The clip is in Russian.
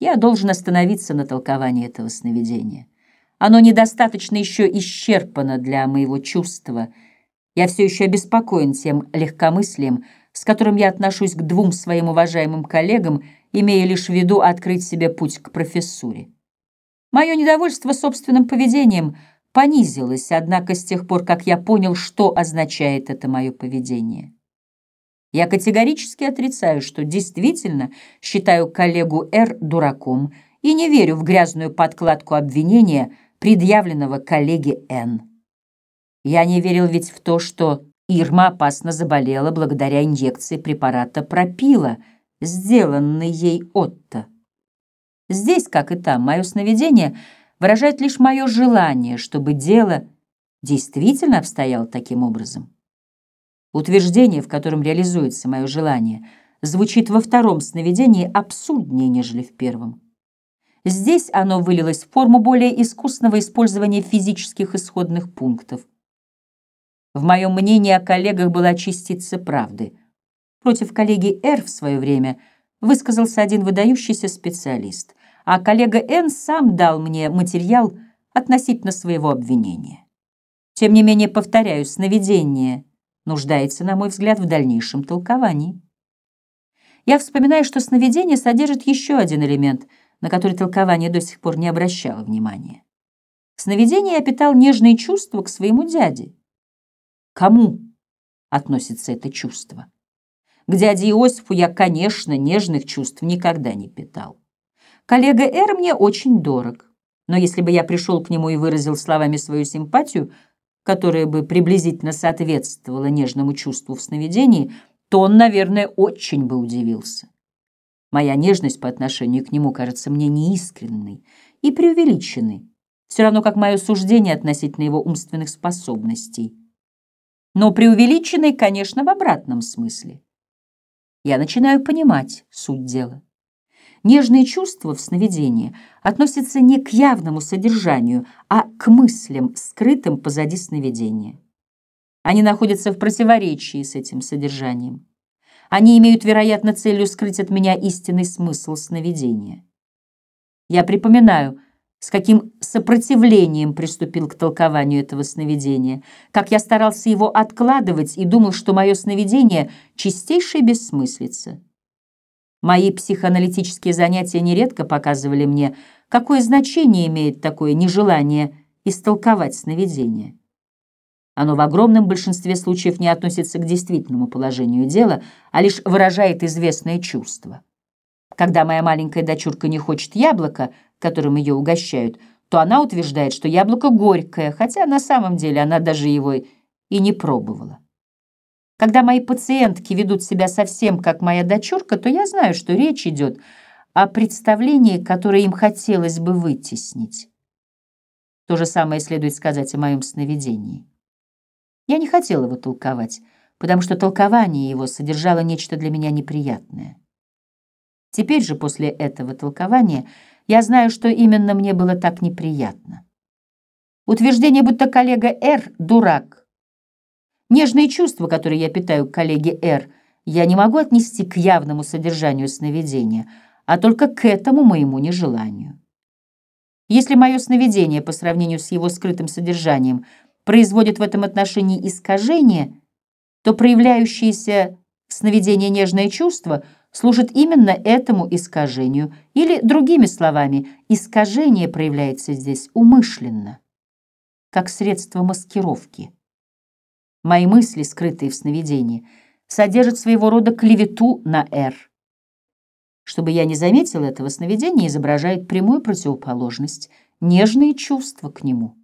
Я должен остановиться на толковании этого сновидения. Оно недостаточно еще исчерпано для моего чувства. Я все еще обеспокоен тем легкомыслием, с которым я отношусь к двум своим уважаемым коллегам, имея лишь в виду открыть себе путь к профессуре. Мое недовольство собственным поведением понизилось, однако с тех пор, как я понял, что означает это мое поведение. Я категорически отрицаю, что действительно считаю коллегу Р дураком и не верю в грязную подкладку обвинения, предъявленного коллеге Н. Я не верил ведь в то, что Ирма опасно заболела благодаря инъекции препарата пропила, сделанной ей Отто. Здесь, как и там, мое сновидение выражает лишь мое желание, чтобы дело действительно обстояло таким образом. Утверждение, в котором реализуется мое желание, звучит во втором сновидении абсурднее, нежели в первом. Здесь оно вылилось в форму более искусного использования физических исходных пунктов. В моем мнении о коллегах была частица правды. Против коллеги Р в свое время – высказался один выдающийся специалист, а коллега Н сам дал мне материал относительно своего обвинения. Тем не менее, повторяю, сновидение нуждается, на мой взгляд, в дальнейшем толковании. Я вспоминаю, что сновидение содержит еще один элемент, на который толкование до сих пор не обращало внимания. В сновидении я питал нежные чувства к своему дяде. Кому относится это чувство? К дяде Иосифу я, конечно, нежных чувств никогда не питал. Коллега Эр мне очень дорог, но если бы я пришел к нему и выразил словами свою симпатию, которая бы приблизительно соответствовала нежному чувству в сновидении, то он, наверное, очень бы удивился. Моя нежность по отношению к нему кажется мне неискренной и преувеличенной, все равно как мое суждение относительно его умственных способностей. Но преувеличенной, конечно, в обратном смысле я начинаю понимать суть дела. Нежные чувства в сновидении относятся не к явному содержанию, а к мыслям, скрытым позади сновидения. Они находятся в противоречии с этим содержанием. Они имеют, вероятно, целью скрыть от меня истинный смысл сновидения. Я припоминаю, с каким сопротивлением приступил к толкованию этого сновидения, как я старался его откладывать и думал, что мое сновидение — чистейшая бессмыслица. Мои психоаналитические занятия нередко показывали мне, какое значение имеет такое нежелание истолковать сновидение. Оно в огромном большинстве случаев не относится к действительному положению дела, а лишь выражает известное чувство. Когда моя маленькая дочурка не хочет яблока, которым ее угощают, то она утверждает, что яблоко горькое, хотя на самом деле она даже его и не пробовала. Когда мои пациентки ведут себя совсем как моя дочурка, то я знаю, что речь идет о представлении, которое им хотелось бы вытеснить. То же самое следует сказать о моем сновидении. Я не хотел его толковать, потому что толкование его содержало нечто для меня неприятное. Теперь же, после этого толкования, я знаю, что именно мне было так неприятно. Утверждение, будто коллега Р — дурак. Нежные чувства, которые я питаю к коллеге Р, я не могу отнести к явному содержанию сновидения, а только к этому моему нежеланию. Если мое сновидение по сравнению с его скрытым содержанием производит в этом отношении искажение, то проявляющееся в сновидении нежное чувство — служит именно этому искажению, или, другими словами, искажение проявляется здесь умышленно, как средство маскировки. Мои мысли, скрытые в сновидении, содержат своего рода клевету на «Р». Чтобы я не заметил этого, сновидение изображает прямую противоположность, нежные чувства к нему.